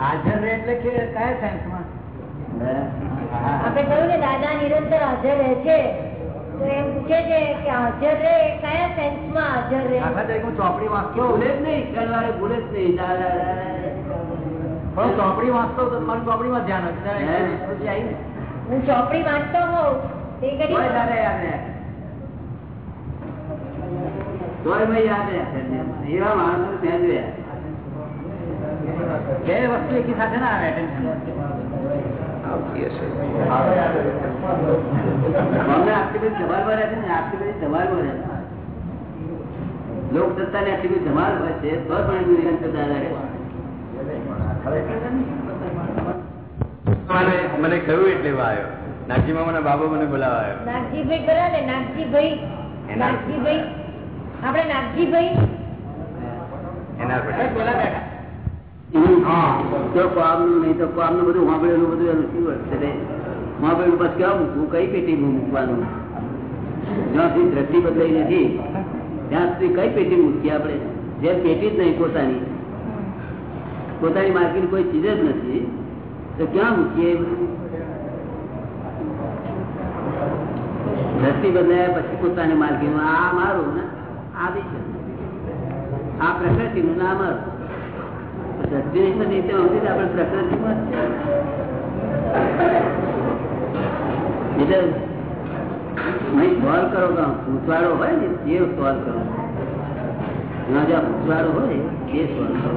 હાજર રહે એટલે કયા સાયન્સમાં આપણે કહ્યું ને દાદા નિરંતર હાજર રહે છે. તો એમ પૂછે છે કે હાજર રહે? કયા સેન્સમાં હાજર રહે? દાખલા તરીકે હું ચોપડી વાંચતો ભૂલે જ નહીં શનિવારે ભૂલે જ નહીં. પણ ચોપડી વાંચતો તો મારી ચોપડીમાં ધ્યાન હતું હે? પછી આવી ને. હું ચોપડી વાંચતો હોઉં તે કરી યાદ રહે તોય મેં યાદ રહે એવા માણસો ત્યાં જોયા બે વસ્તુ એકી સાથે ના આવે. આટલી બધી ધમાલમાં રહે છે ને આટલી બધી ધમાલમાં રહે છે. લોક આટલી બધી ધમાલ હોય છે તો પણ એનું નિરંતર રહે. મને મને કહ્યું એટલે આવ્યો નાગજી મામાના બાબો મને બોલાવાયો. નાગજીભાઈ ખરા ને નાગજીભાઈ. એના- નાગજીભાઈ. આપડે નાગજીભાઈ. એના બોલા બેઠા. નહીં તો કામનું બધું સાંભળેલું બધું એનું શું છે તે બસ કેવા મૂકવું? કઈ પેટી મૂકવાનું જ્યાં સુધી દ્રષ્ટિ બદલાઈ નથી ત્યાં સુધી કઈ પેટી મૂકીએ આપણે? જે પેટી જ નહીં પોતાની. પોતાની માર્કેટ કોઈ ચીજ જ નથી. તો ક્યાં મૂકીએ દ્રષ્ટિ બદલાયા પછી પોતાની માર્કેટમાં આ મારું ને આ બી છે આ પ્રકૃતિનું ને મારું. દ્રષ્ટિ નહીં બની તો સમજી આપણે પ્રકૃતિમાં જ છે એટલે નહીં સોલ્વ કરો તો પૂછવાડો હોય ને એ સોલ્વ કરો જ્યાં જ્યાં પૂછવાડો હોય એ સોલ્વ કરો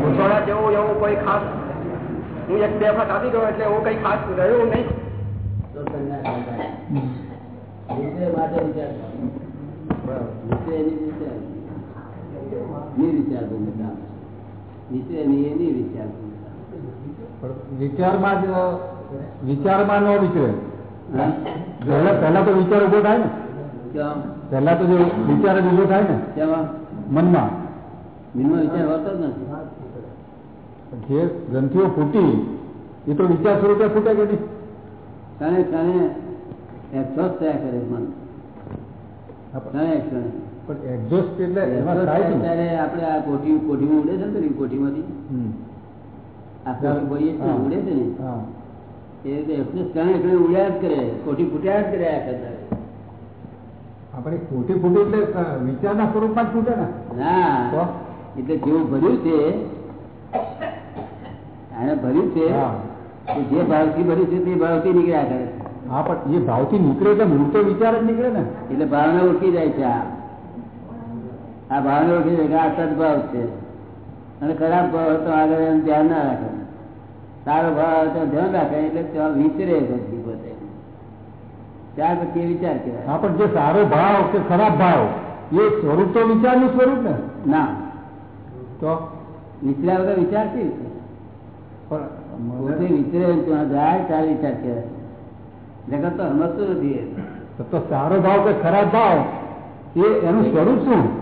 મુસોડા જેવું એવું કોઈ ખાસ હું એક બે વખત આવી ગયો એટલે એવું કઈ ખાસ રહ્યું નહીં તો કન્યા સંતાન. વિષય માટે વિચાર કરો. વિષય એની વિચાર. નિર્વિચાર ભૂમિકા. વિષય એની એની વિચાર ભૂમિકા. વિચારમાં જ વિચારમાં ન વિચરે હા? પહેલા પહેલા તો વિચાર ઉભો થાય ને કેમ? પહેલા તો જો વિચાર જ ઉભો થાય ને કેમાં? મનમાં મનમાં વિચાર હોતો જ નથી જે ગ્રંથિઓ ફૂટી એ તો વિચાર સ્વરૂપે ફૂટે કે નહીં ક્ષણે ક્ષણે એક્સોસ થયા કરે મન ક્ષણે ક્ષણે પણ એક્ઝોસ્ટ એટલે એમાં થાય છે ત્યારે આપણે આ કોઠી કોઠીમાં ઉડે છે ને પેલી કોઠીમાંથી? આ કોઠી બોલીએ. ઉડે છે ને? એ રીતે exhaust ક્ષણે ક્ષણે ઉડ્યા જ કરે કોઠી ફૂટ્યા જ કરે આ કરતા આપણે ફૂટી ફૂટી એટલે વિચારના સ્વરૂપમાં જ ફૂટે ને? ના. એટલે જેવું ભર્યું છે એને ભર્યું છે. જે ભાવથી ભર્યું છે તે ભાવથી નીકળ્યા કરે હા પણ એ ભાવથી નીકળે એટલે મૂળ તો વિચાર જ નીકળે ને. એટલે ભાવના ઓળખી જાય છે આ. આ ભાવના ઓળખી જાય કે આ સદભાવ છે. અને ખરાબ ભાવ તો આગળ એમ ધ્યાન ના રાખે. સારો ભાવ આવે તો ધ્યાન રાખે એટલે ત્યાં વિચરે પછી પોતે. ત્યાર પછી વિચાર કહેવાય. હા પણ જે સારો ભાવ કે ખરાબ ભાવ એ સ્વરૂપ તો વિચારનું સ્વરૂપ ને? ના. તો? વિચર્યા વગર વિચાર પણ પોતે વિચરે ત્યાં જાય ત્યારે વિચાર કહેવાય. જગત તો સમજતું નથી. તો સારો ભાવ કે ખરાબ ભાવ એ એનું સ્વરૂપ શું?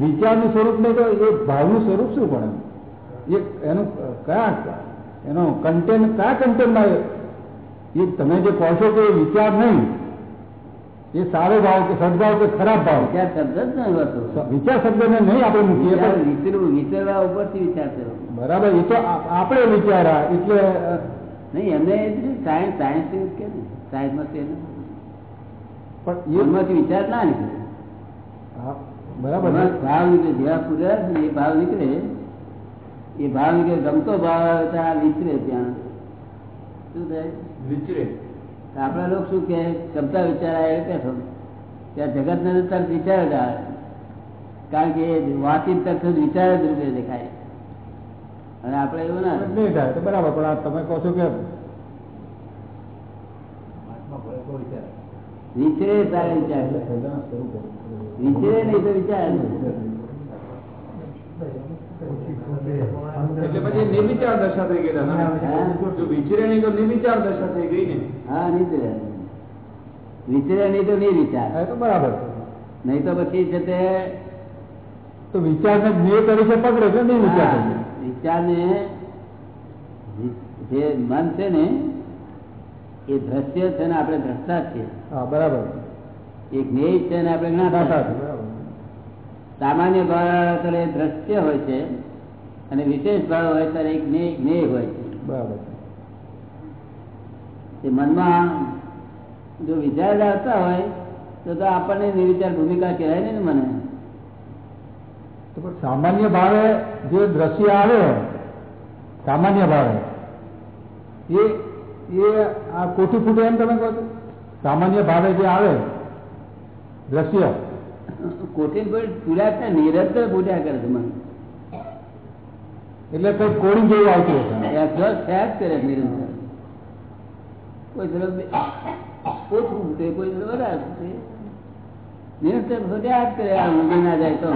વિચારનું સ્વરૂપ નહીં તો એ ભાવનું સ્વરૂપ શું પણ એ એનું કયા એનો કન્ટેન્ટ કયા કન્ટેન્ટમાં એ તમે જે કહો છો કે એ વિચાર નહીં એ સારો ભાવ કે સદભાવ કે ખરાબ ભાવ વિચાર શબ્દ જ નહીં હોતો વિચાર શબ્દને નહીં આપણે મૂકીએ વિચાર પણ વિચરવું વિચરવા ઉપરથી વિચાર થયો બરાબર એ તો આ- આપણે વિચારા એટલે અ, નહીં એમને સાયન્સ સાયન્સ કે ને સાયન્સમાં છે ને પણ એ એમાંથી વિચાર ના નીકળે હા, બરાબર ભાવ નીકળે જેવા પૂર્યા છે એ ભાવ નીકળે. એ ભાવ નીકળે ગમતો ભાવ આવે તો આ વિચરે ત્યાં. શું થાય? વિચરે આપણા લોકો શું કે ગમતા વિચાર આવે કે ત્યાં જગત ને તરફ વિચાર જ આવે. કારણ કે વાતચીત તરફ વિચાર જ રૂપે દેખાય. અને આપણે એવું ના નહીં થાય તો બરાબર. પણ તમે કહો છો કે વિચરે. વિચાર વિચરે નહીં તો વિચાર એટલે પછી નિર્વિચાર દશા થઈ ગઈ વિચરે નહીં તો નિર્વિચાર દશા થઈ ગઈ ને. હા નીચરે વિચરે નહીં તો વિચાર તો બરાબર. નહીં તો પછી છે તે તો વિચારને જે તરીકે પકડે છે નહીં વિચાર હા, વિચારને જે મન છે ને એ દ્રશ્ય છે ને આપણે દ્રષ્ટા છીએ. હા બરાબર. એ જ્ઞેય છે ને આપણે જ્ઞાતા. સામાન્ય ભાવ ત્યારે દ્રશ્ય હોય છે અને વિશેષ ભાવ હોય ત્યારે એક જ્ઞેય જ્ઞેય હોય છે. બરાબર. એ મનમાં જો વિચાર આવતા હોય તો તો આપણને નિર્વિચાર ભૂમિકા કહેવાય ને મને. તો પણ સામાન્ય ભાવે જે દ્રશ્ય આવે સામાન્ય ભાવે એ એ આ કોઠી ફૂટે એમ તમે કહો છો સામાન્ય ભાવે જે આવે દ્રશ્ય કોઠી પર પૂર્યા છે નિરંતર પૂર્યા કરે છે મન એટલે કઈ કોડી જેવું આવતું હશે એક્ઝોસ્ટ થયા જ કરે છે નિરંતર કોઈ તરફ બે- ઓછું ફૂટે કોઈ તરફ વધારે ફૂટે નિરંતર ફૂટ્યા જ કરે આ ઊંઘી ના જાય તો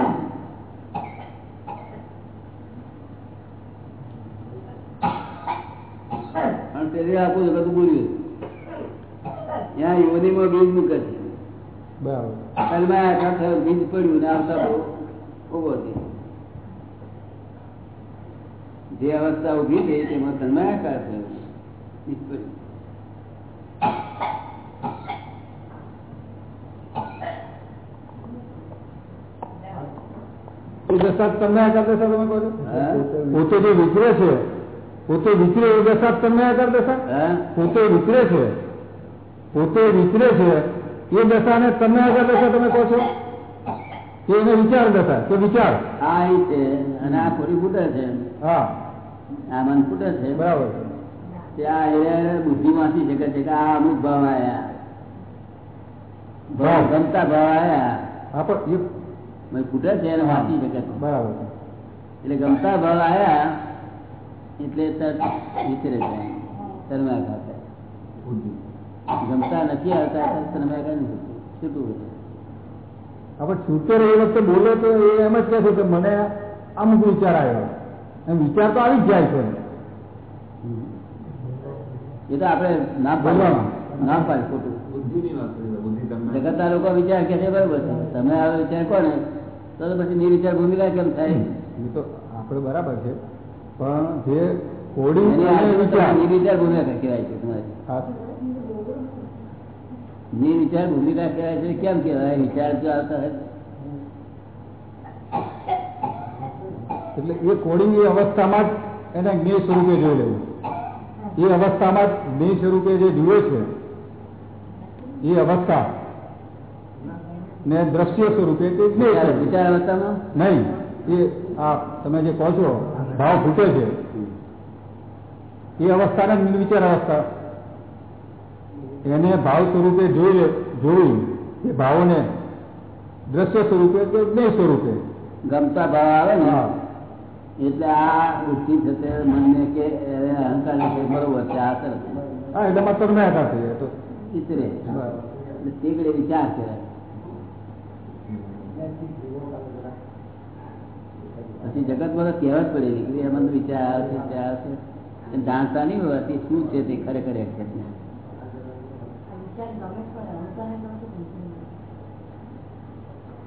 તેથી આખું જગત બોલ્યું ત્યાં યોનીમાં બીજ મૂકે છે. કલમાં આખા બીજ પડ્યું ને આવતા ઊભો થયો જે અવસ્થા ઊભી થઈ તેમાં તન્માયાકાર થયો બીજ પડ્યું. તમને આકાર દશા તમે કહો છો? હા? પોતે જે વિચરે છે પોતે વિચરે એ દશા તમને આકાર દશા? હા? પોતે વિચરે છે. પોતે વિચરે છે. એ દશાને તમે આગળ દશા તમે કહો છો? કે એને વિચાર દશા કે વિચાર? આ એ છે. અને આ ખોરી ફૂટે છે. હા. આ મન ફૂટે છે. બરાબર. ત્યાં આ એ બુદ્ધિ માંથી છે કે આ અમુક ભાવ આવ્યા ભાવ. ગમતા ભાવ આવ્યા હા પણ એ ફૂટે છે એને વાંચી શકે છે. બરાબર. એટલે ગમતા ભાવ આયા એટલે તટ વિચરે જાય તન્માયાકાર થાય ગમતા નથી આવતા તો તન્માયાકાર નહીં છૂટું હોય. છે. આપણે છૂટતો એ વખતે બોલે તો એ એમ જ કહે છે કે મને અમુક વિચાર આવ્યો. એમ વિચાર તો આવી જ જાય છે. એ તો આપણે ના પાડવાનું ના પાડે ખોટું. બુદ્ધિની વાત કરી બુદ્ધિ જગતના લોકો વિચાર કે છે બરોબર છે. તમે આવો વિચાર કોને? તો તો પછી નિર્વિચાર ભૂમિકા કેમ થાય? એ તો આપણે બરાબર છે. પણ જે કોડિંગ એની અને આજુબાજુ વિચાર નિર્વિચાર ભૂમિકા કહેવાય છે તમારી હા નિર્વિચાર ભૂમિકા કહેવાય છે કેમ કહેવાય વિચાર જો આવતા હોય એટલે એ કોડિંગ એ અવસ્થામાં જ એને જ્ઞેય સ્વરૂપે જોઈ લેવું એ અવસ્થામાં જ જ્ઞેય સ્વરૂપે જે જુએ છે એ અવસ્થા ને દ્રશ્ય સ્વરૂપે તે જ્ઞેય વિચાર સ્વરૂપે. વિચાર અવસ્થામાં નહીં એ આ તમે જે કહો છો ભાવ ફૂટે છે. એ અવસ્થાને નિર્વિચાર અવસ્થા. એને ભાવ સ્વરૂપે જોઈ જોયું. એ ભાવને દ્રશ્ય સ્વરૂપે કે જ્ઞેય સ્વરૂપે. ગમતા ભાવ આવે ને એટલે આ બુદ્ધિ થશે મનને કે અહંકાર બરોબર છે આ કરે હા એટલે મતલબ ના હતા થઈ તો. ચિત્રે વિચાર કહેવાય પછી જગતમાં તો કહેવત પડેલી કે એમાં તો વિચાર આવે છે વિચાર આવે છે એ જાણતા નહીં હોવાથી શું છે તે ખરેખર એક્સેપ્ટ નહીં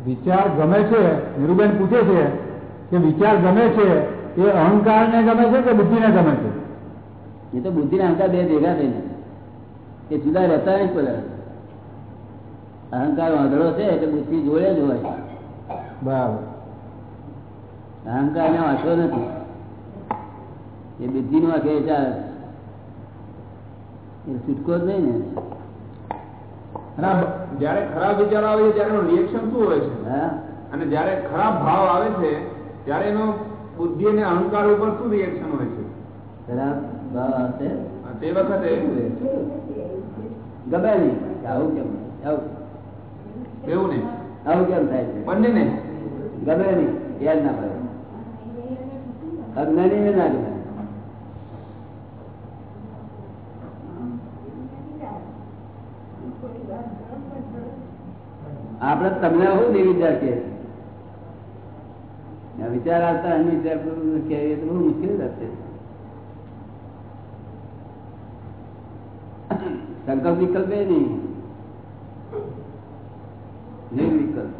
વિચાર ગમે છે નિરુબેન પૂછે છે કે વિચાર ગમે છે એ અહંકારને ગમે છે કે બુદ્ધિને ગમે છે એ તો બુદ્ધિ ના અહંકાર બે ભેગા થઈને એ જુદા રહેતા નહીં પડે અહંકાર વાંધળો છે એટલે બુદ્ધિ જોડે જ હોય બરાબર અહંકાર ને વાંચો નથી. એ બુદ્ધિ નો વાંકે ચાલે એ છૂટકો જ નહીં ને. જયારે ખરાબ વિચાર આવે છે ત્યારે રિએક્શન શું હોય છે? અને જયારે ખરાબ ભાવ આવે છે ત્યારે એનો બુદ્ધિ અને અહંકાર ઉપર શું રિએક્શન હોય છે? ખરાબ ભાવ આવશે? તે વખતે? ગમે નહીં. આવું કેમ? આવું. એવું ને? આવું કેમ થાય છે? બંને ને ગમે નહીં. યાદ ના પડે. અજ્ઞાની ને ના આપણે તમને શું નિર્વિચાર કે? વિચાર આવતા અન્ય વિચાર કહેવીએ તો બહુ મુશ્કેલ રહેશે સંકલ્પ વિકલ્પ એ નહીં. નિર્વિકલ્પ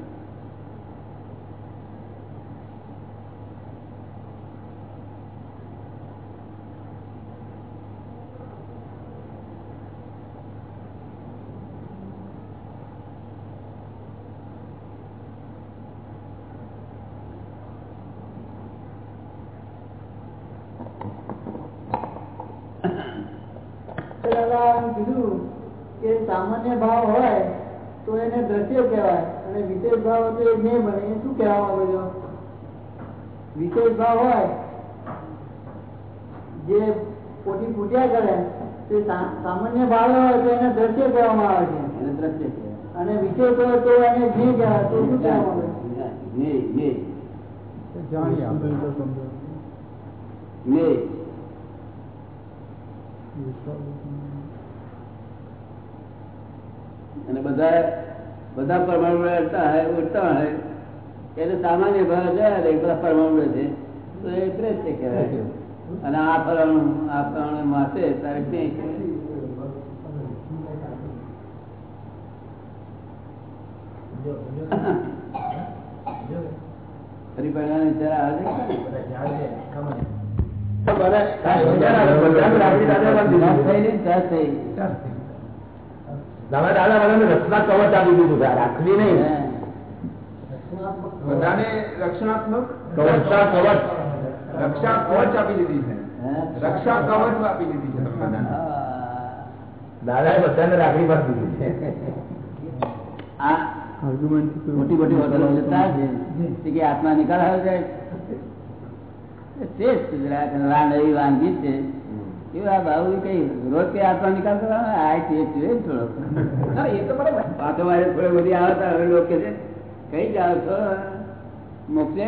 તો દાદા એમ કીધું કે સામાન્ય ભાવ હોય તો એને દ્રશ્ય કહેવાય. અને વિશેષ ભાવ હોય તો એ જ્ઞેય બને એ શું કહેવા માંગો છો? વિશેષ ભાવ હોય જે પોટી ફૂટ્યા કરે તે સામાન્ય ભાવ હોય તો એને દ્રશ્ય કહેવામાં આવે છે. એને દ્રશ્ય કહેવાય. અને વિશેષ હોય તો એને જે કહેવાય. તો શું કહેવામાં આવે? જાણીએ આપણે. અને બધા બધા પરમાણુ અડતા હોય ઉડતા હોય એટલે સામાન્ય ભાવ રે બધા પરમાણુ છે તો એ દ્રશ્ય કહેવાય અને આ ફરવાનું આ ફરવાનું માસે તારે ક્યાંય ફરી પરિણામ વિચાર આવે છે દાદા દાદા મને રચના કવચ આપી દીધું છે રાખવી નહીં બધાને રક્ષણાત્મક રક્ષા કવચ રક્ષા કવચ આપી દીધી છે રક્ષા કવચ આપી દીધી છે બધાને. દાદાએ બધાને રાખડી બાંધી દીધી છે આ મોટી મોટી હોટલો જતા છે તે કે આત્મા નિકાલ આવે છે શ્રેષ્ઠ જરાક રાન એવી વાનગી છે એવું આ બાબુ કઈ રોજ કઈ આત્મા નિકાલ કરવાનો આ ટેસ્ટ થોડો. એ તો બરાબર. પાછો મારે થોડી બધી આવતા હવે લોકો છે કઈ જાઓ છો? મોકલે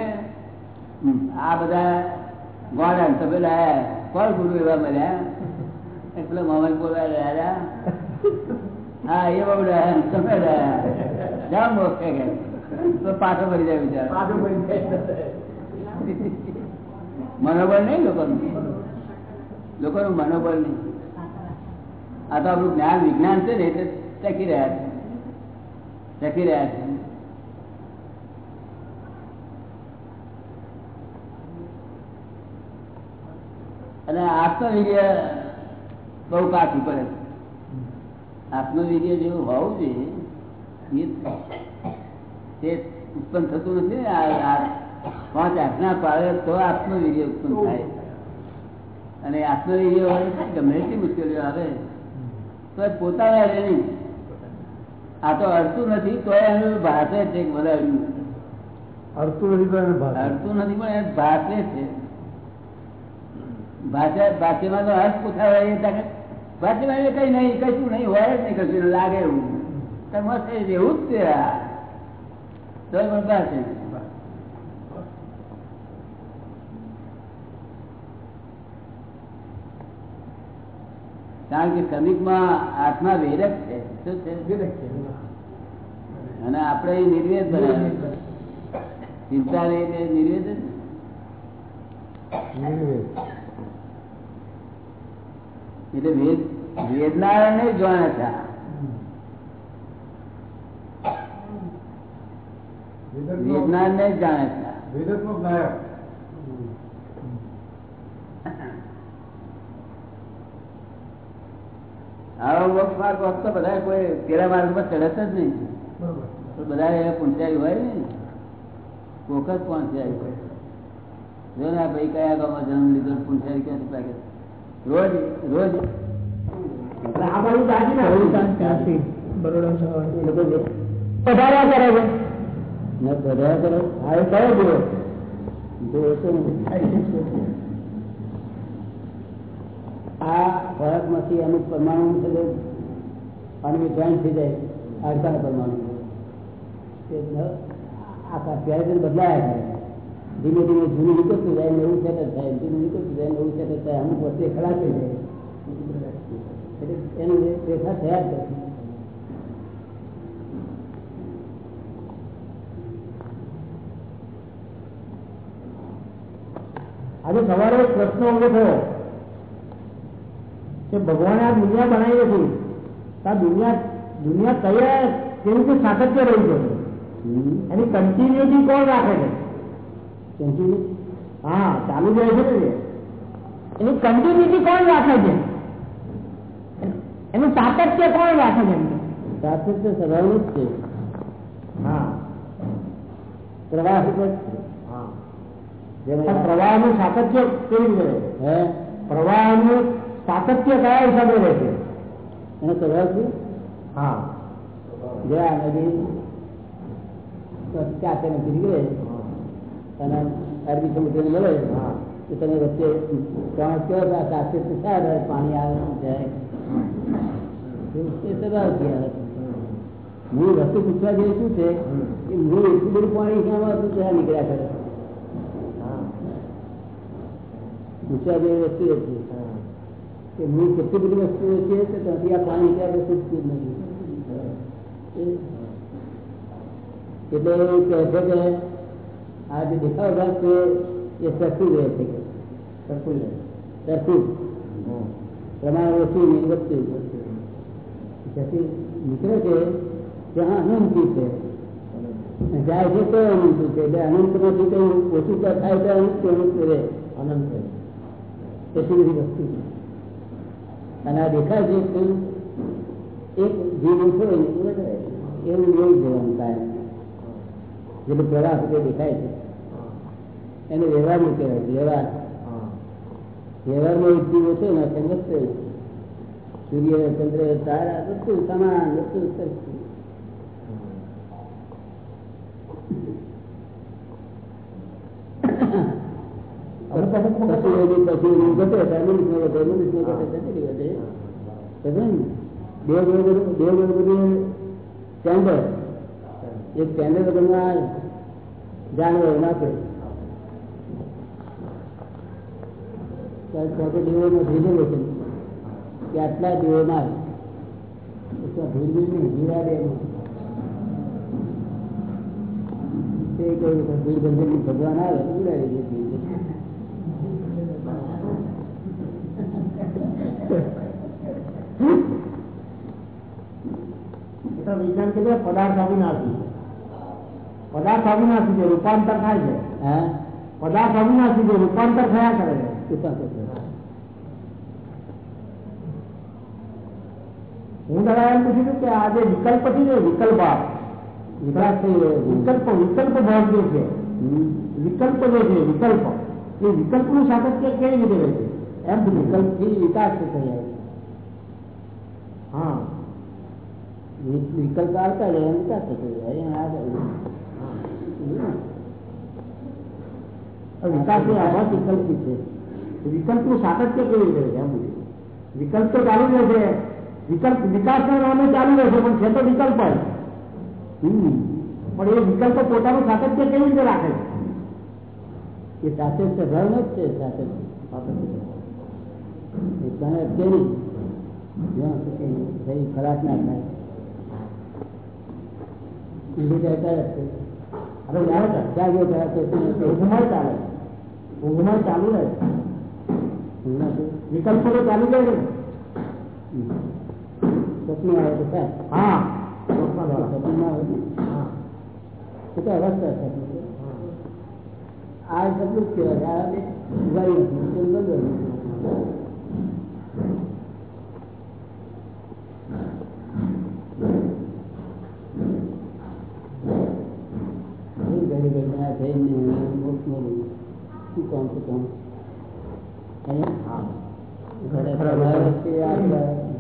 આ બધા ગોળા તમે લાયા કોણ ગુરુ એવા મળ્યા? એટલે મોહમ્મદ બોલવા રહ્યા હા એ બાબુ રહ્યા તમે રહ્યા જાઓ મોક્ષે કે. તો પાછો ભરી જાય બિચારા. મનોબળ નહીં લોકોનું? લોકોનું મનોબળ નહીં. આ તો આપણું જ્ઞાન, વિજ્ઞાન છે ને એટલે ટકી રહ્યા છે. ટકી રહ્યા છે. અને આત્મવીર્ય બહુ કાચું પડે આત્મવીર્ય જેવું હોવું જોઈએ તે ઉત્પન્ન થતું નથી પાંચ આજ્ઞા પાડે તો આત્મવીર્ય ઉત્પન્ન થાય. અને આત્મવીર્ય હોય ગમે એટલી મુશ્કેલીઓ આવે. તો પોતાના રહે નહીં. આ તો અડતું નથી તો એનું ભાષે છે કે અડતું નથી તો અડતું નથી પણ એ ભાષે છે. ભાષા ભાષામાં તો હર્ષ પૂછાવે એ ભાષામાં એટલે કઈ નહીં કશું નહીં હોય જ નહીં કશું લાગે એવું. તો મસ્ત એવું જ છે આ. તો પણ ભાષે કારણ કે શ્રમિકમાં આત્મા વેરક છે. શું છે? અને આપણે નિર્વેદ બનાવ્યા ચિંતા રહી નિર્વેદ જ ને. એટલે વેદ વેદનારાયણ નહીં જોવાના છે વેદનાર ને જાણે છે વેદક વેદકનો નાયક. આવા મોક્ષ માર્ગ વખત બધા કોઈ પેલા માર્ગમાં ચડત જ નહીં. બધા એ પૂંચાઈ હોય ને. કોક જ પહોંચાય હોય. જો ને આ ભાઈ કયા ગામમાં જન્મ લીધો પૂંચાઈ ક્યાંથી લાગે રોજ રોજ. દાદી કરે હા એ કયો. આ ખોરાકમાંથી અમુક પરમાણુ છે તે પાણીમાં જોઈન્ટ થઈ જાય હાડકાના પરમાણુ તે ન- આખા સ્કેલેટન બદલાયા કરે ધીમે ધીમે જૂનું નીકળતું જાય નવું સેટ થાય જૂનું નીકળતું જાય નવું સેટ થાય અમુક વસ્તુ એ ખરાબ થઈ જાય એટલે એનું એ રેખા થયા જ કરે આજે સવારે એક પ્રશ્ન ઉભો થયો કે ભગવાને આ દુનિયા બનાવી નથી. તો આ દુનિયા દુનિયા તૈયાર કેવી રીતે સાતત્ય રહી છે એની કન્ટિન્યુટી કોણ રાખે છે? હા ચાલુ જાય છે ને એની કન્ટિન્યુટી કોણ રાખે છે? એનું સાતત્ય કોણ રાખે છે સાતત્ય સ્વભાવનું જ છે. હા. પ્રવાહ પ્રવાહનું સાતત્ય કેવી રીતે પ્રવાહનું સાતત્ય કયા હિસાબે રહે છે એનો સ્વભાવ શું હા જે આ નદી કાંઠે નથી ગયે અને અરબી સમુદ્ર મળે હા તો તમે વચ્ચે ત્રણ કયો તો આ સાથે તો સારા પાણી આવે જાય એ સ્વભાવ છે આ. મૂળ વસ્તુ પૂછવા જેવી શું છે કે મૂળ એટલું બધું પાણી ક્યાં આવતું ત્યાં નીકળ્યા કરે હા પૂછવા જેવી વસ્તુ એ છે હા કે મૂળ કેટલી બધી વસ્તુઓ છે તો ત્યાંથી આ પાણી નીકળ્યા તો શું જ નથી એ- એટલે એવું કહે છે કે આ જે દેખાવ ભાગ છે એ સરખું રહે છે કે સરખું જ રહે. સરખું હા. પ્રમાણ ઓછું ને વધતું જ્યાંથી નીકળે છે ત્યાં અનંતી છે અને જાય છે તો અનંત છે એટલે અનંતમાંથી કંઈ ઓછું તો થાય તો અનંત અનંત રહે અનંત રહે. એટલી બધી વસ્તુ છે અને આ દેખાય છે એક જીવ ઉઠો ને. એવું એવું જવાનું થાય જેટલું પ્રવાહ દેખાય છે એને એને વ્યવહારનું કહેવાય વ્યવહાર. વ્યવહારમાં એક જીવો છે ને સંગત. સૂર્ય, ચંદ્ર, તારા બધું સમાન, બધું સરખું અમુક અમુક વખત પછી એની પછી એની ઘટે ત્યારે મનુષ્યનો ઘટે મનુષ્યનો ઘટે ચંદ્રી ઘટે સમજે ને? દેવ બરોબર દેવ બરોબર કેન્દ્ર એક કેન્દ્ર વગરના જાનવર નાખે ત્યારે તો તો દેવોનો રિઝર્વેશન કે આટલા દેવો મારે ભૂલ ભૂલ નહીં જીવા દે એમ. તે કહ્યું કે ભૂલ બંધન ભગવાન આવે તો ઉડાડી દે તો વિજ્ઞાન કે પદાર્થ અવિનાશી પદાર્થ અવિનાશી છે રૂપાંતર થાય છે હા પદાર્થ અવિનાશી છે રૂપાંતર થયા કરે છે ઉતાર કરતો. હું દાદા એમ પૂછ્યું હતું કે આ જે વિકલ્પ છે ને વિકલ્પ ભાવ વિકાસ થઈ રહ્યો છે. વિકલ્પ વિકલ્પ ભાવ જે છે હમ. વિકલ્પ જે છે વિકલ્પ એ વિકલ્પનું સાતત્ય કેવી રીતે રહે છે એમ પૂછ્યું વિકલ્પથી વિકાસ થઈ જાય હા વિ- વિકલ્પ આવતા રહે એમ વિકાસ થતો જાય એમ આગળ. વિકાસ એ આભાર વિકલ્પી છે વિકલ્પનું સાતત્ય કેવી રીતે રહે છે એમ પૂછ્યું વિકલ્પ તો ચાલુ રહે છે વિકલ્પ વિકાસના નામે ચાલુ રહે છે પણ છે તો વિકલ્પ જ હમ. પણ એ વિકલ્પ પોતાનું સાતત્ય કેવી રીતે રાખે છે એ સાથે સ્વભાવ જ છે સાથે એકદમ અકેલી જ્યાં સુધી ભાઈ ખલાસ ના થાય ઊંઘી જતા રહેશે. હવે યાર જાગ્યો ત્યારે તો શું નથી. ઊંઘમાં ચાલે ઊંઘમાં ચાલુ રહે ઊંઘ નથી. વિકલ્પો તો ચાલુ રહે છે ને હમ. સપનું આવે તો થાય હા સ્વપ્ન દ્વારા. સપનું ના હોય ને. હા એ તો અવસ્થા છે સપનું. આ સપનું જ કહેવાય આ બે ઉઘાડી નથી તેમ બંધ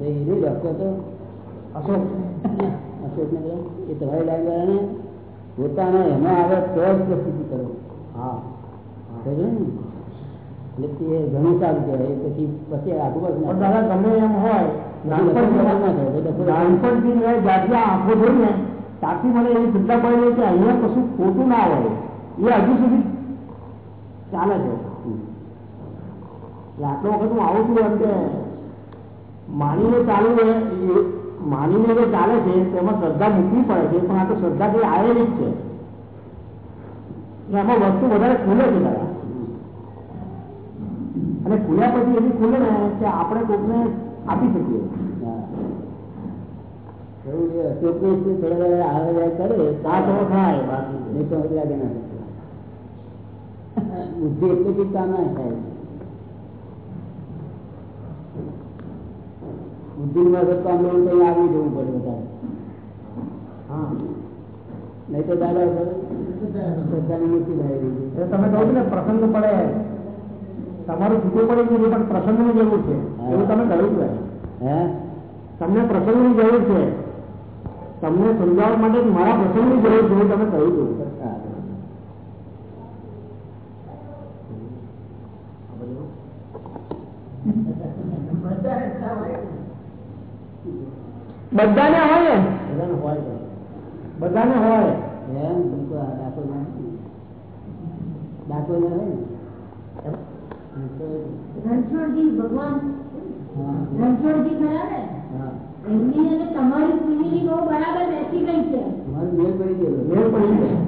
હીરો ડોક્ટર તો અશોક અશોકનગર એ તમારી લાઈન વાળાને પોતાના એમાં આવે તો જ પ્રસ્તુતિ કરો હા સમજો ને એટલે એ ઘણું સારું કહેવાય એ પછી પછી આગળ પણ ના દાદા ગમે એમ હોય નાનપણથી ના થાય, એટલે નાનપણથી થોડું- નાનપણથી મેં જ્યાંથી આ આંખો જોઈ ને ત્યાંથી મને એવી ચિંતા પડી રહી કે અહીંયા કશું ખોટું ના હોય એ હજુ સુધી? ચાલે છે. આટલો વખત હું આવું છું એમ કે માનીને ચાલુ રહે માની માનીને જે ચાલે છે તેમાં શ્રદ્ધા મૂકવી પડે છે પણ આ તો શ્રદ્ધા જે આવેલી જ છે. એમાં વસ્તુ વધારે ખુલે છે દાદા. અને ખુલ્યા પછી એવી ખુલે ને કે આપણે કોકને આપી શકીએ. થોડા આવે જાય કરે આ તો થાય બાકી નહીં તો લાગે ના. બુદ્ધિ એટલે બી કામ ના થાય બુદ્ધિ માં કામ લેવું તો આવી જવું પડે વધારે નહીં તો દાદા શ્રદ્ધાની તમે કહો ને પ્રસંગ પડે. તમારું છૂટું પડી છે, પણ પ્રસંગની જરૂર છે. એવું તમે કહ્યું છે. હે? તમને પ્રસંગની જરૂર છે. તમને સમજાવવા માટે મારા મારા પ્રસંગની જરૂર છે એવું તમે કહ્યું હતું બધાને હોય ને બધાને હોય છે. બધાને હોય એમ મૂકો આ ડાકો ના ડાકો ના હોય ને તો રણછોડજી ભગવાન હા રણછોડજી ખરા ને હા એમની અને તમારી ફેમિલી બહુ બરાબર બેસી ગઈ છે મારું મેળ પડી ગયેલો મેળ પડી ગયો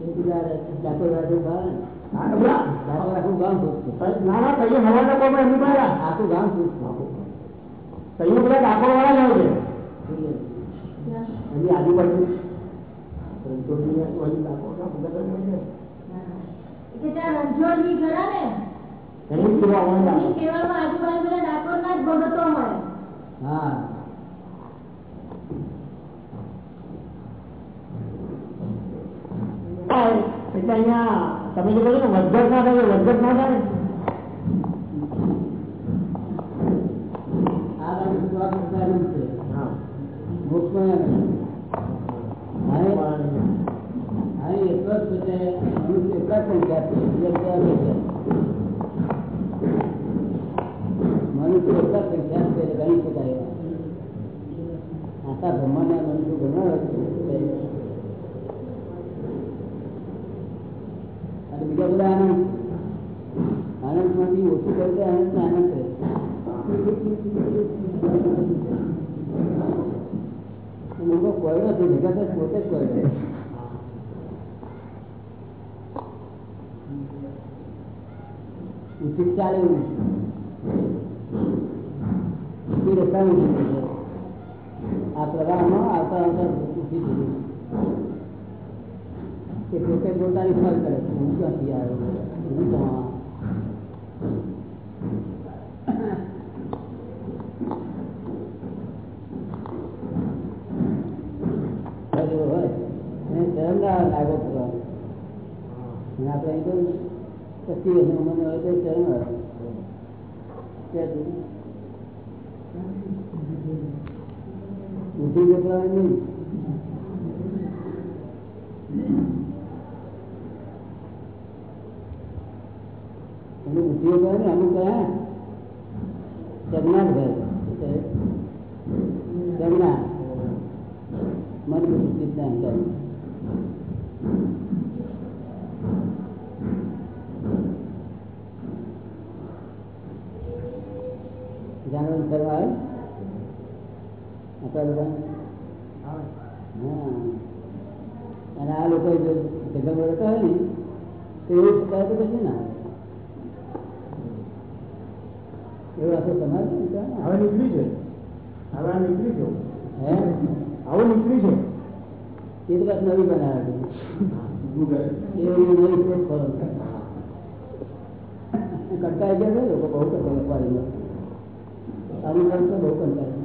એ પેલા ડાકો રાજુ ભાવે ને હા, બોલા. ડાકો આખું ગામ ખુશ છે ના ના કઈ હવાના કોઈ એમની પાસે આખું ગામ ખુશ છે કઈ બધા ડાકોર વાળા જ હોય છે એની આજુબાજુ રણછોડની આજુબાજુ ડાકોરના બધા જ હોય છે. કે ત્યાં રણછોડજી ખરા ને એની સેવા હોય એમની ડાકોર. સેવામાં આજુબાજુ બધા ડાકોરના જ ભગતો હોય હા હોય. એટલે અહીંયા તમે જે કહ્યું ને વધઘટ ના થાય વધઘટ ના થાય જ છે છે બીજા બધા આનંદ. આનંદમાંથી ઓછું કરે આનંદ આનંદ રહે લોકો કોઈ નથી, જગત પોતે જ કોઈ નથી ઉચિત ચાલે એવું નથી. રસ્તા છે આ પ્રવાહમાં આવતા આવતા ઉચિત કે પોતે પોતાની ફળ કરે હું ક્યાંથી આવ્યો હું તો આ. જેવો હોય એને શરમ ના લાગો કરવાનો અને આપણે અહીં તો પચીસ વર્ષની ઉંમરની હોય તો શરમ આવે? બુદ્ધિ ગભરાવાની નહીં એવું શકાય તો કશું ના આવે. એવું આખું સમાજ છે ને ત્યાં. હવે નીકળી છે હવે આ નીકળી છે હે હવે નીકળી છે એ તો બસ નવી બનાવે છે એવું નવી શોધ ખોલો કંટાળી ગયા છે લોકો બહુ કંટાળે પાડીમાં અનુભવ તો બહુ કંટાળે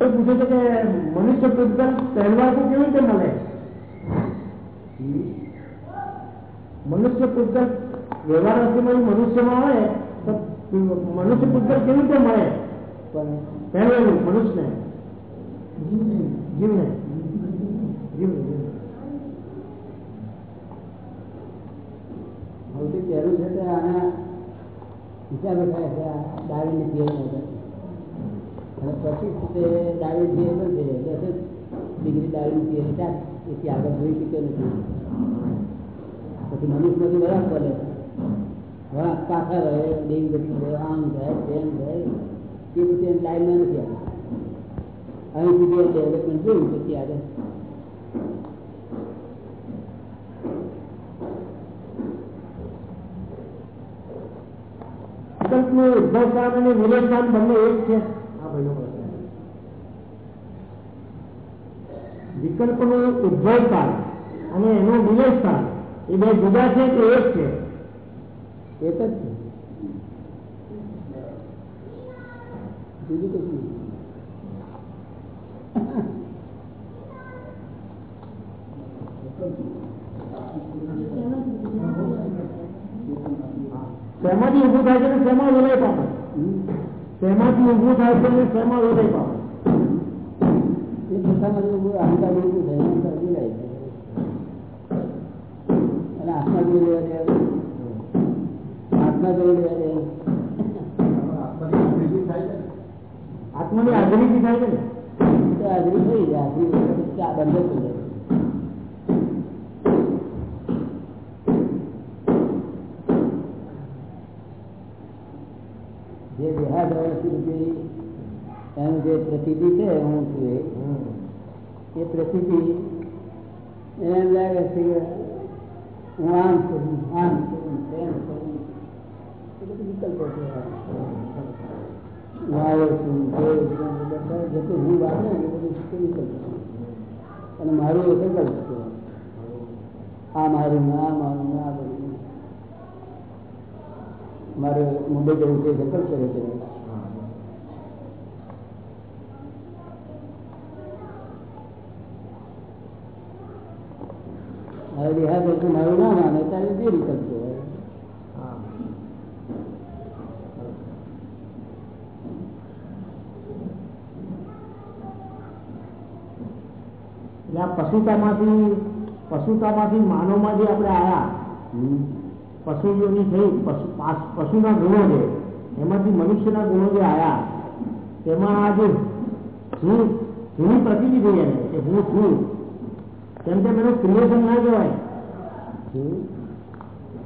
એ પૂછે છે કે મનુષ્ય પુસ્તક તહેવારથી કેવી રીતે મળે મનુષ્ય પુસ્તક વ્યવહારથી મનુષ્યમાં આવે તો મનુષ્ય પુસ્તક કેવી રીતે મળે પહેરવેલું મનુષ્યને જીવને જીવને જીવને સૌથી પહેલું છે કે આના હિસાબે થાય છે આ ડાળીની પીએલ નહીં અને પછી છે તે દાળી પીએ પણ છે દસ જ ડિગ્રી દાળીની પીએ ચાર એથી આગળ જોઈ શક્યો નથી પછી મનુષ્યમાંથી વરાપ બોલે વરાપ પાછા રહે દેવી ગતિ રહે આમ થાય તેમ થાય એ પછી એમ લાઈનમાં નથી આવે અહીં સુધી ડેવલપમેન્ટ જોયું પછી આગળ વિકલ્પનું ઉદ્ભવ સ્થાન અને વિલય સ્થાન બંને એક છે પહેલો પ્રશ્ન વિકલ્પનો ઉદ્ભવ કાળ અને એનો વિલેશ કાળ એ બે જુદા છે કે એક છે? એક જ છે. બીજું કશું શેમાંથી ઉભું થાય છે શેમાં વિલય પામે શેમાંથી ઊભું થાય છે ને શેમાં હૃદય પામે એ પોતામાં ઊભું અહંકાર ઊભું થાય અહંકાર વિલાય છે. અને આત્મા જોઈ લેવા દે આત્મા જોઈ લેવા દે આત્માની હાજરી થાય છે ને? હાજરી થઈ જાય હાજરી આ બંધ થઈ જાય. જે દેહાદ્રવથી એનું જે પ્રતિતિ છે હું છું એ એ પ્રતિતિ એને એમ લાગે છે કે હું આમ છું આમ છું તેમ છું એ બધું વિકલ્પો છે હું આવો છું તે છું, બધા જેટલું હું વાપરે ને એ બધું તે વિકલ્પો છે. અને મારું એ સંકલ્પ છે આ મારું ને આ મારું ને આ બધું મારે મુંબઈ જવું છે સંકલ્પ કર્યો છે હવે રિહાર કરતું મારું ના માને ત્યારે બે વિકલ્પ છે એટલે આ પશુતામાંથી પશુતામાંથી માનવમાં જે આપણે આયા પશુઓની થઈ પશુ પાસ- પશુના ગુણો છે એમાંથી મનુષ્યના ગુણો જે આયા તેમાં આ જે હું જૂની પ્રતિનિધિ થઈ એને કે હું છું તેમ કે એનું ક્રિએશન ના કહેવાય.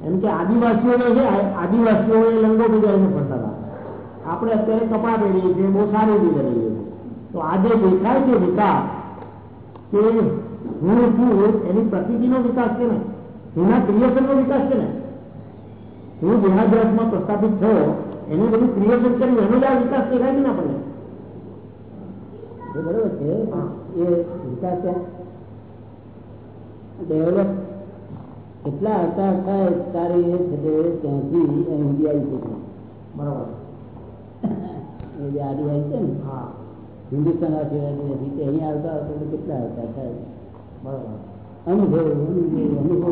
એમ કે આદિવાસીઓને છે આદિવાસીઓ એ લંગો બજાવીને ફરતા હતા. આપણે અત્યારે કપડાં પહેરીએ છીએ બહુ સારી રીતે રહીએ તો આજે દેખાય છે વિકાસ કે હું છું એની પ્રતિનિધિનો વિકાસ છે ને? એના ક્રિએશનનો વિકાસ છે ને? હું દેહાદ્રાસમાં પ્રસ્થાપિત થયો એનું બધું ક્રિએશન કર્યું એનો જ આ વિકાસ દેખાય છે ને આપણને? એ બરોબર છે એ વિકાસ ડેવલપ કેટલા હતા થાય તારી એ છે તે ત્યાંથી અહીં સુધી આવી શકે બરાબર એ જે આદિવાસી છે ને હા હિન્દુસ્તાન આદિવાસી નથી તે અહીં આવતા આવતા તો કેટલા હતા થાય બરાબર અનુભવ અનુભવ અનુભવ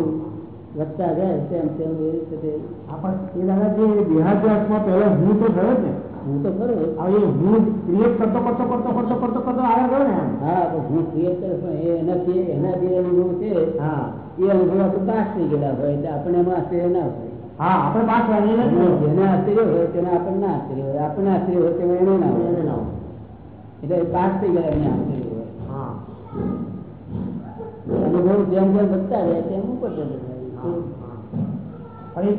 વધતા જાય તેમ તેમ એ રીતે તે આપણ એ દાદા જે દેહાદ્રાસમાં પહેલો હું તો થયો જ ને હું તો ખરો હવે હું ક્રિએટ કરતો કરતો કરતો કરતો કરતો કરતો આગળ ગયો ને હા તો હું ક્રિએટ કરું પણ એ એનાથી એના જે અનુભવ છે. હા. એ અનુભવ આપણે પાસ થઈ ગયેલા હોય એટલે આપણે એમાં આશ્ચર્ય ના હોય. હા આપણે પાસ જેને આશ્ચર્ય હોય તેને આપણને ના આશ્ચર્ય હોય. આપણને આશ્ચર્ય હોય તેમાં એને ના હોય. એને ના હોય. એટલે એ પાસ થઈ ગયા એમને આશ્ચર્ય હોય. હા. અનુભવ જેમ જેમ વધતા રહે તેમ ઉપર જતો હા, જાય. હા. પણ એ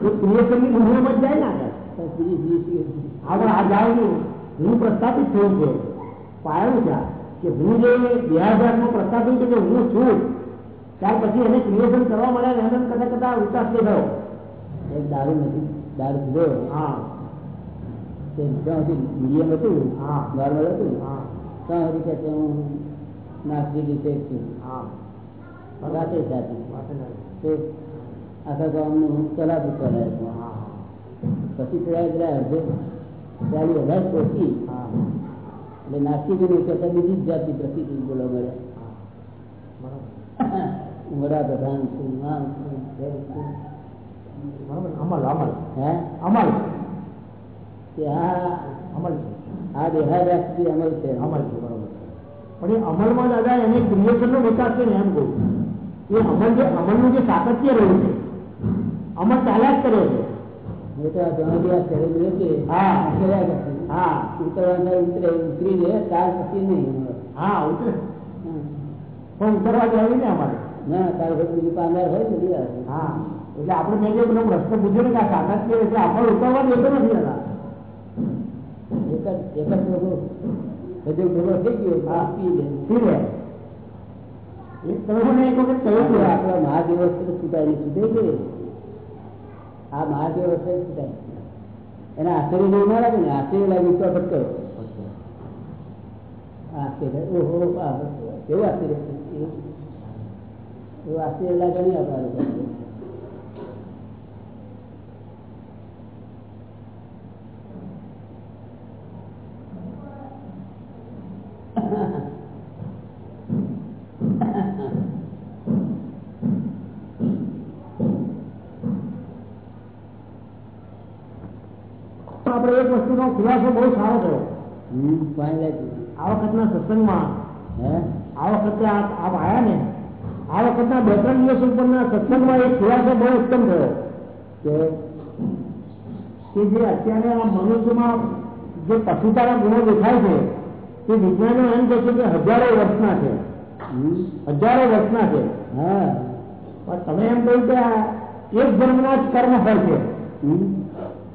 એ ક્રિએશનની જ જાય ને આગળ. આગળ આ જાય નહીં હું પ્રસ્થાપિત થયું છે પાયું છે આ. કે હું જે દેહાદ્રાસમાં પ્રસ્થાપિત છે કે હું છું ત્યાર પછી એને ક્રિએશન કરવા મળ્યા ને એને કદાચ કદાચ વિકાસ નહીં થયો એક દારૂ નથી દારૂ પીધો હા તે જ્યાં સુધી મીડિયમ હતું હા. નોર્મલ હતું હા ત્યાં સુધી કે તે હું નાસ્તી રીતે છું હા રાતે સાચી વાત નહીં. તે આખા ગામનું હું ચલાતું ચલાવ્યું હા પછી અડધો ચાલી હજાર પહોંચી એટલે નાસ્તિકોની કરતા બીજી જ જાતની પ્રતિતિ બોલવા મળ્યા વડાપ્રધાન છું આમ છું અમલ અમલ. હે? અમલ. આ અમલ છે. આ દેહાદ્રાસથી અમલ છે. અમલ છે બરાબર પણ એ અમલમાં દાદા એને ક્રિએશનનો વિકાસ છે ને એમ કહું એ અમલ જે અમલનું જે સાતત્ય રહ્યું છે અમલ ચાલ્યા જ કરે છે. ઉતરે ઉતરી જાય ત્યાર પછી નહીં હા ઉતરે હમ. પણ ઉતરવા જાય ને અમારે ના તાર ઘર બીજી પાંદાર હોય ને બધી આવે હા એટલે આપણે મેં જે પેલો પ્રશ્ન પૂછ્યો ને કે આ સાતત્ય એટલે આપણે ઉતરવા દેતો નથી દાદા એક જ એક જ લોકો હજુ ભેગો થઈ ગયો હા. પી લે શું રે એક તમે મને એક વખત કહ્યું આપણે હતું આપણા મહાદિવસ છૂટાય નહીં છૂટે છે આ મહાદેવ હશે એના આશ્ચર્ય જેવું ના લાગે ને આશ્ચર્ય લાગે તો ફટકો આશ્ચર્ય, ઓહો કેવું આશ્ચર્ય એવું આશ્ચર્ય લાગે નહીં આપણા લોકોને. વસ્તુનો ખુલાસો બહુ સારો થયો હમ ફાઇનલ આ વખતના સત્સંગમાં હે આ વખતે આપ આપ આવ્યા ને આ વખતના બે ત્રણ દિવસ ઉપરના સત્સંગમાં એક ખુલાસો બહુ ઉત્તમ થયો કે કે જે અત્યારે આ મનુષ્યમાં જે પશુતાના ગુણો દેખાય છે તે વિજ્ઞાનો એમ કહે છે કે હજારો વર્ષના છે હમ હજારો વર્ષના છે હા પણ તમે એમ કહ્યું કે આ એક જન્મના જ કર્મ હોય છે હમ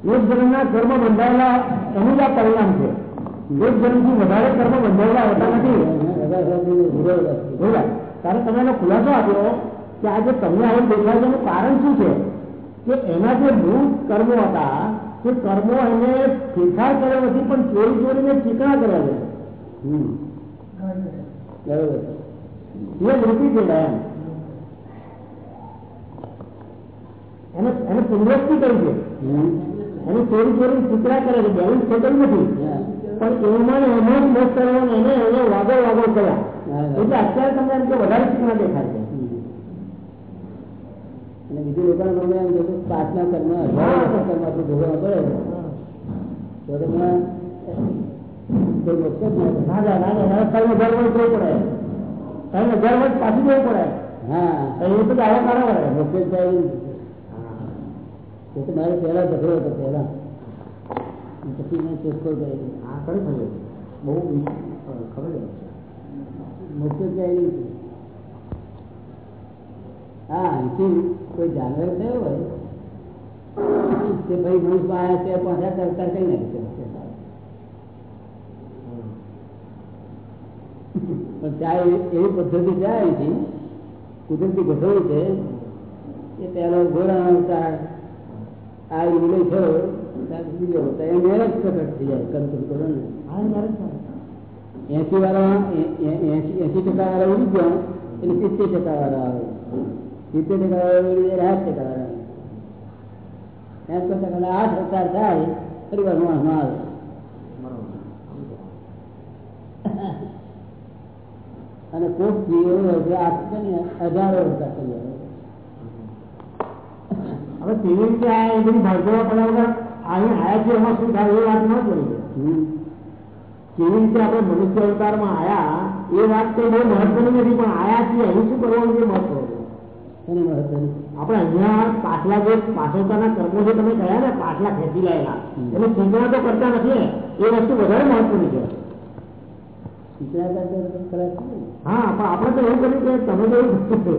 એક જન્મના કર્મ બંધાયેલા એનું જ આ પરિણામ છે. એક જન્મથી વધારે કર્મ બંધાયેલા હોતા નથી. ત્યારે તમે એનો ખુલાસો આપ્યો કે આજે તમને આવું દેખાય છે કારણ શું છે? કે એના જે મૂળ કર્મો હતા તે કર્મો એને ફેરફાર કર્યો નથી પણ ચોરી ચોરીને ચીકણા કર્યા છે. એ વૃત્તિ છે એમ. એને એને પુનરસ્તી કરી છે? હમ એને ચોરી ચોરી ચીકણા કરે છે બેલેન્સ થતું નથી હા. પણ એમાં ને એમાં જ મસ્ત કર્યો ને એને એને વાગો વાગો કર્યા હા, હા. એટલે અત્યારે તમને એમ કે વધારે ચીકણા દેખાય છે અને બીજું લોકોને ગમે એમ કે પાછલા કર્મ હજારો વર્ષના કર્મ આપણે ભોગવવા પડે તો તમે કોઈ મોક્ષ જ ના થાય. ના જાય ના જાય ના ત્રણ હજાર વર્ષ જવું પડે ત્રણ હજાર વર્ષ પાછું જવું પડે હા તો એ તો દાવા કાઢો પડે મોક્ષ જ થાય નહીં. એ તો મારે પહેલા ઝઘડો હતો પહેલા પછી મેં ચોખ્ખો કર્યો હા કરી શકે બહુ ખબર છે મોક્ષ જ જાય નહીં હા અહીંથી કોઈ જાનવર થયો હોય કે ભાઈ મનુષ્ય આવ્યા છે પહોંચ્યા કરતા કઈ નાખી શકે પણ ત્યાં એવી એવી પદ્ધતિ છે અહીંથી કુદરતી ગોઠવણી છે કે પેલો ઘોડાનો અવતાર આ એ મેરેજ થઈ જાય કંટ્રોલ કરો ને હા એ મારે જ છે. એસી વાળા એસી એસી ટકા વાળા ઉડી ગયા એટલે સિત્તેર ટકા વાળા આવે. સિત્તેર ટકા વાળા ઉડી જાય આઠ ટકા વાળા એમ કરતા કરતા આઠ હજાર થાય પરિવાર વાર માણસમાં આવે અને કોક આ હજારો રૂપિયા જાય હવે કેવી રીતે આ એ બધી ભાગદોડ કર્યા વગર અહીં આયા છે એમાં શું થાય એ વાત ન પડી છે હમ. કેવી રીતે આપણે મનુષ્ય અવતારમાં આયા એ વાત તો બહુ મહત્વની નથી પણ આયા છીએ અહીં શું કરવાનું એ મહત્વ છે એની મહત્વની આપણે અહીંયા પાછલા જે પાછળતાના કર્મો જે તમે કહ્યા ને પાછલા ખેંચી લાયેલા એટલે ચિંતા તો કરતા નથી ને એ વસ્તુ વધારે મહત્વની છે શીખડા કરતા તો ખરાબ છે ને. હા પણ આપણે તો એવું કર્યું કે તમે તો એવું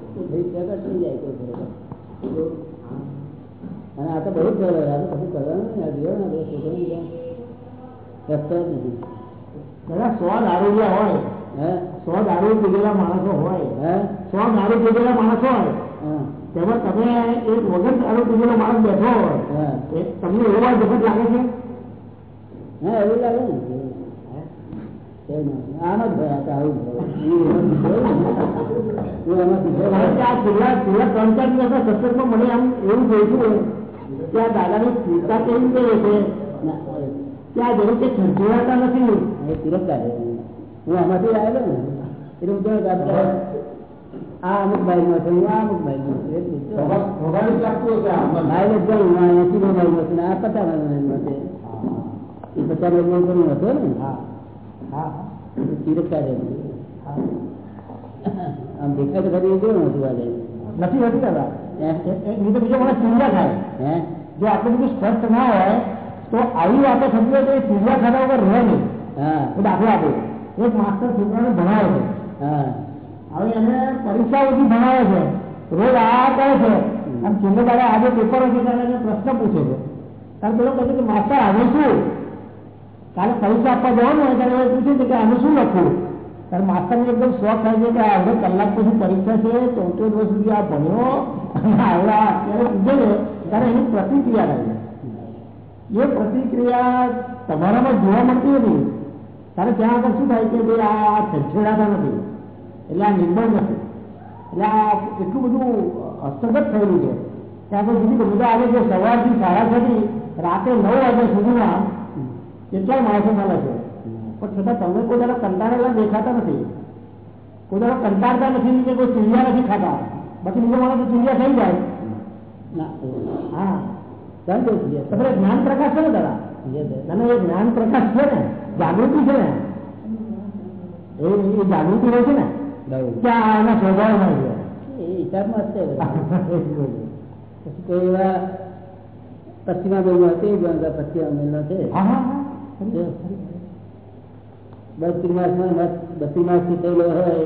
ભાઈ તો થઈ જાય કોઈ બરોબર અને આ તો બહુ જ આ તો કશું કરવાનું નહીં આ જીવન આપણે શોધવાનું ક્યાં રસ્તો જ નથી. સો દારૂડિયા હોય. હે? સો દારૂ પીધેલા માણસો હોય. હે? સો દારૂ પીધેલા માણસો હોય. તેમાં તમે એક વગર દારૂ પીધેલો માણસ બેઠો હોય હા. તમને એવો જગત લાગે છે? હા એવું લાગે ને? આમ જ ભરાય આવું ભરાય. હું એમાંથી જોઉં ને. કારણ કે આ છેલ્લા છેલ્લા ત્રણ ચાર દિવસના સત્સંગમાં મને આમ એવું જોઈતું કે આ દાદાની સ્થિરતા કેવી રીતે રહેશે ના, કે આ જરૂર કે છંછેડાતા નથી એ તિરસ્કાર છે. હું આમાંથી આવેલો ને એટલે હું જોઉં કે આ બધા આ અમુક બાઈકમાં છે હું આ અમુક બાઈકમાં છું એટલું જ. ભગવાન લાગતું હશે આમાં. માઇલેજ ગણું આ એસી નો માઇલેજ છે ને આ પચાસ માઇલેજમાં છે એ પચાસ માઇલેજ ગણું હતો ને હા હા એટલે તિરસ્કાર છે હા. આમ દેખાય તો ખરી એ કેવું હતું આજે નથી હોતી દાદા હે? એ- એ- નહીં તો બીજો મને ચિંતા થાય હે જો આટલું બધું સ્પષ્ટ ના હોય તો આવી વાતો થતી હોય તો એ ચિંતા ખાતા વગર રહે નહીં હા હું દાખલો આપું એક માસ્ટર છોકરાને ભણાવે છે હા હવે એને પરીક્ષા બધી ભણાવે છે રોજ આ કરે છે આમ છેલ્લે દાડે આજે પેપર છે ત્યારે એને પ્રશ્ન પૂછે છે ત્યારે પેલો કહે છે કે માસ્ટર આનું શું કાલે પરીક્ષા આપવા જવાનું હોય ત્યારે એ પૂછે છે કે આનું શું લખવું ત્યારે માસ્ટરને એકદમ શોખ થાય છે કે આ હવે કલાક પછી પરીક્ષા છે ચૌદ ચૌદ વર્ષ સુધી આ ભણ્યો અને આવડા અત્યારે પૂછે છે ત્યારે એની પ્રતિક્રિયા થાય છે એ પ્રતિક્રિયા તમારામાં જોવા મળતી નથી તારે ત્યાં આગળ શું થાય કે ભાઈ આ છેડછેડાતા નથી એટલે આ નિર્બળ નથી એટલે આ એટલું બધું હસ્તગત થયેલું છે ત્યાં આગળ સુધી બધા આવે છે સવારથી સાડા છ થી રાતે નવ વાગ્યા સુધીમાં કેટલાય માણસો મળે છે પણ છતાં તમે કોઈ દાડા કંટાળેલા દેખાતા નથી કોઈ દાડા કંટાળતા નથી કે કોઈ ચીડિયા નથી ખાતા બાકી બીજો માણસ ચીડિયા થઈ જાય ના હા ચાલ તો છીએ. તમારે જ્ઞાન પ્રકાશ છે ને દાદા જે તે. અને એ જ્ઞાન પ્રકાશ છે ને જાગૃતિ છે ને એ એ જાગૃતિ હોય છે ને બરાબર. ત્યાં એના સ્વભાવમાં છે એ હિસાબમાં જ છે બધા. પછી કોઈ એવા પશ્ચિમા બેમાં તે ગંગા પશ્ચિમા બેમાં છે હા હા હા બત્રીસ માસમાં મત- બત્રીસ માસથી થયેલો હોય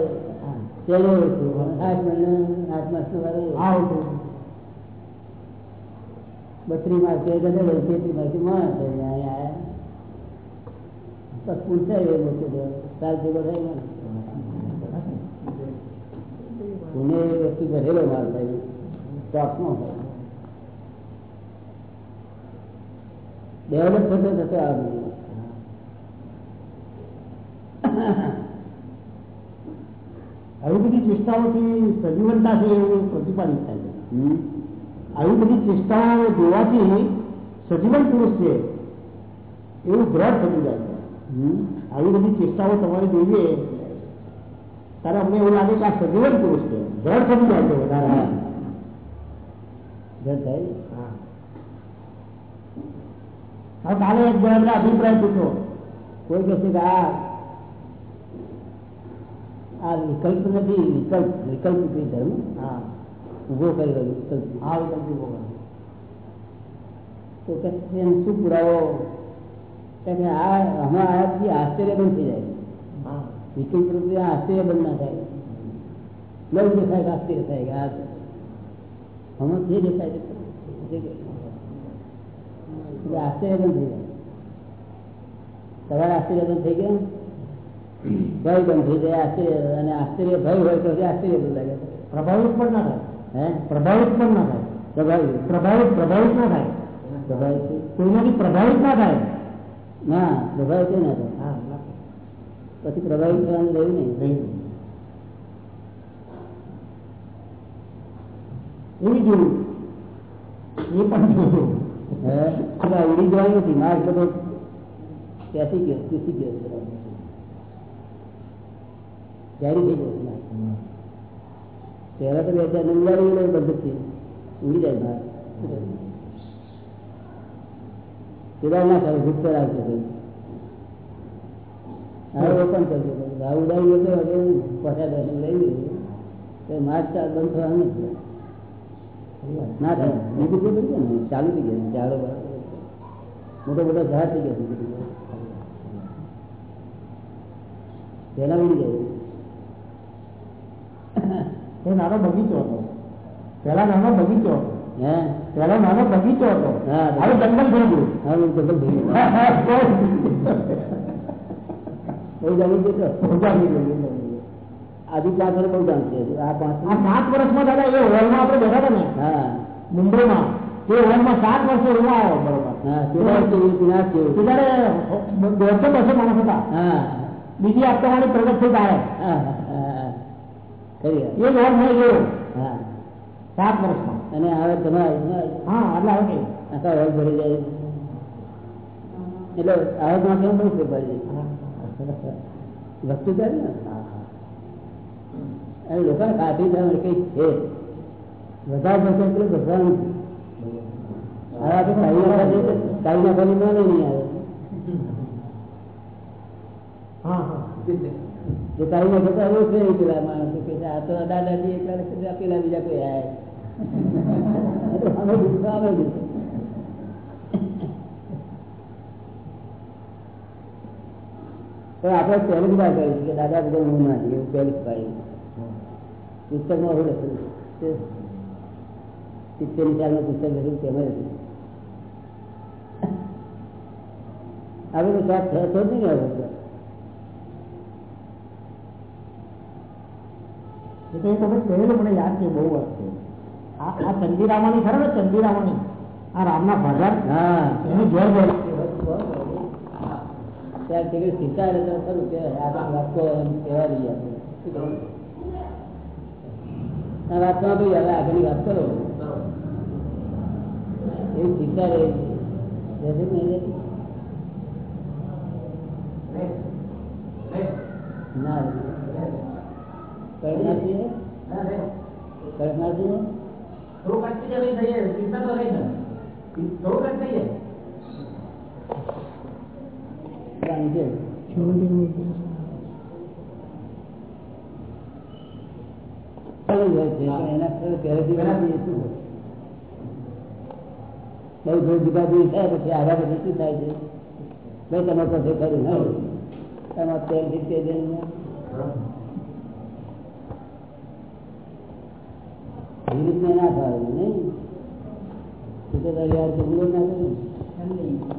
તેને ઓળખું. આઠ મહિના આઠ માસનો વારો હા ઓકે. બત્રીસ માસ કે ગધેડો, તેત્રીસ માસથી માણસ છે. અહીંયા આયા. બસ પૂછાય એ લોકો તો. સાલ ભેગો થાય ને. પુણે એ વસ્તુ ભરેલો માલ થાય સ્ટોકમાં હોય ડેવલપ થતો થતો આ બધું આવી બધી ચેષ્ટાઓથી સજીવનતા છે એવું પ્રતિપાદિત થાય છે હમ. આવી બધી ચેષ્ટાઓ જોવાથી સજીવન પુરુષ છે એવું દ્રઢ થતું જાય છે હમ. આવી બધી ચેષ્ટાઓ તમારી જોઈએ ત્યારે અમને એવું લાગે કે આ સજીવન પુરુષ છે દ્રઢ થતું જાય છે વધારે હા. ઘર થાય હા. હવે કાલે એક જણાને અભિપ્રાય પૂછો કોઈ કહેશે કે આ આ વિકલ્પ નથી વિકલ્પ વિકલ્પ કોઈ ધર્મ. હા. ઊભો કરેલો વિકલ્પ આ વિકલ્પ ઊભો કરો. તો કે શું પુરાવો? કે આ હમણાં આયાથી આશ્ચર્ય બંધ થઈ જાય. વિકલ્પ રૂપે આશ્ચર્ય બંધ ના થાય. લવ દેખાય કે આશ્ચર્ય થાય કે આ હમણાં જે દેખાય આશ્ચર્ય બંધ થઈ જાય. સવારે આશ્ચર્ય બંધ થઈ ગયા? ભય બંધ થઈ જાય આશ્ચર્ય અને આશ્ચર્ય ભય હોય તો આશ્ચર્ય બંધ લાગે પ્રભાવિત પણ ના થાય હે પ્રભાવિત પણ ના થાય પ્રભાવિત પ્રભાવિત પ્રભાવિત ના થાય પ્રભાવિત છે? કોઈનાથી પ્રભાવિત ના થાય ના પ્રભાવિત ના થાય હા ના પછી પ્રભાવિત થવાનું રહ્યું નહીં થાય. એવી જોયું એ પણ જોયું હે આપણે ઉડી જવાનું નથી માર્ગ બધો પેસી ગયો ચૂસી ગયો છે જારી થઈ જાય પહેલા તો બે હજાર નંગારી પદ્ધતિ ઉડી જાય બહાર પેલા ના કરે ગુપ્ત રાખજો ભાઈ. હવે ઓપન કરજો ભાવ ઉડાવી ગયો હવે પચાસ દસ લઈ ગયું. તો માર્ગ બંધ થવાનું નથી ના થાય. બીજું કોઈ બધું ને. ચાલુ થઈ ગયા. ઝાડો મોટો મોટો ઝાડ થઈ ગયા છે પહેલા ઉડી જાય. એ નાનો બગીચો હતો. પેલા નાનો બગીચો હતો. હે? નાનો બગીચો હતો. હવે જંગલ થઈ ગયું હું થઈ ગયું પાંચ વર્ષ બહુ જાણશે આ પાંચ આ સાત વર્ષમાં દાદા એ હોલમાં આપણે બેઠા હતા ને? હા. મુંબઈમાં. તે હોલમાં સાત વર્ષે એમાં આવ્યો બરોબર. ત્યારે દોઢસો બસો માણસ હતા. હા. બીજી આપતા પ્રગટ થઈ. એ મેં હા. સાત વર્ષમાં. અને હવે તમારે હા એટલે આખા હોલ ભરી જાય. એટલે હવે માથે બહુ જાય વસ્તુ કરે ને? અને લોકોને ખાતી થાય કઈ છે. વધારે પડશે એટલે ભગવાન. હવે આપણે કાઢી કાઢી નાખવાની નહીં આવે. હા હા. જે કાઢી નાખે તો પેલા માણસો કે આ તો દાદાજી એકલા લખે બીજા કોઈ તો તો આવે. પણ આપણે પહેલી જ વાત કરી કે દાદા બધા હું નથી એવું પહેલી પાડી પુસ્તકમાં એવું લખેલું સિત્તેર સાલનું પુસ્તક લખ્યું તેમાં લખ્યું આ બધું સ્વાદ થતો જ નહીં હવે? તો. એ તો વખત કહેલું મને યાદ છે બહુ વાત છે આ ચંદીરામાની ખરા ને ચંદીરામાની આ રામના ભજન એનું જોર બોલ ત્યાં તે શીખા એટલે ખરું કે આ તો કહેવા દઈએ આપણે. શું કહ્યું? આ વાતમાં ભાઈ હવે આગળની વાત કરો એવું શીખા રહે છે. નહીં ના રહે. કરનાર છીએ? કરનાર છીએ? જાણી છે. અલગ હોય છે પણ એના કરતા પહેલેથી બધી શું હોય? બહુ જોર જુદાજુદી થાય પછી આગળ પછી શું થાય છે ભાઈ તમે પાસે ખરું ના હોય. એમાં તેલ થી તેલ આવી રીતના ના ફાવે નહીં. ઠીકેદાર યાર કેટલું ના કરે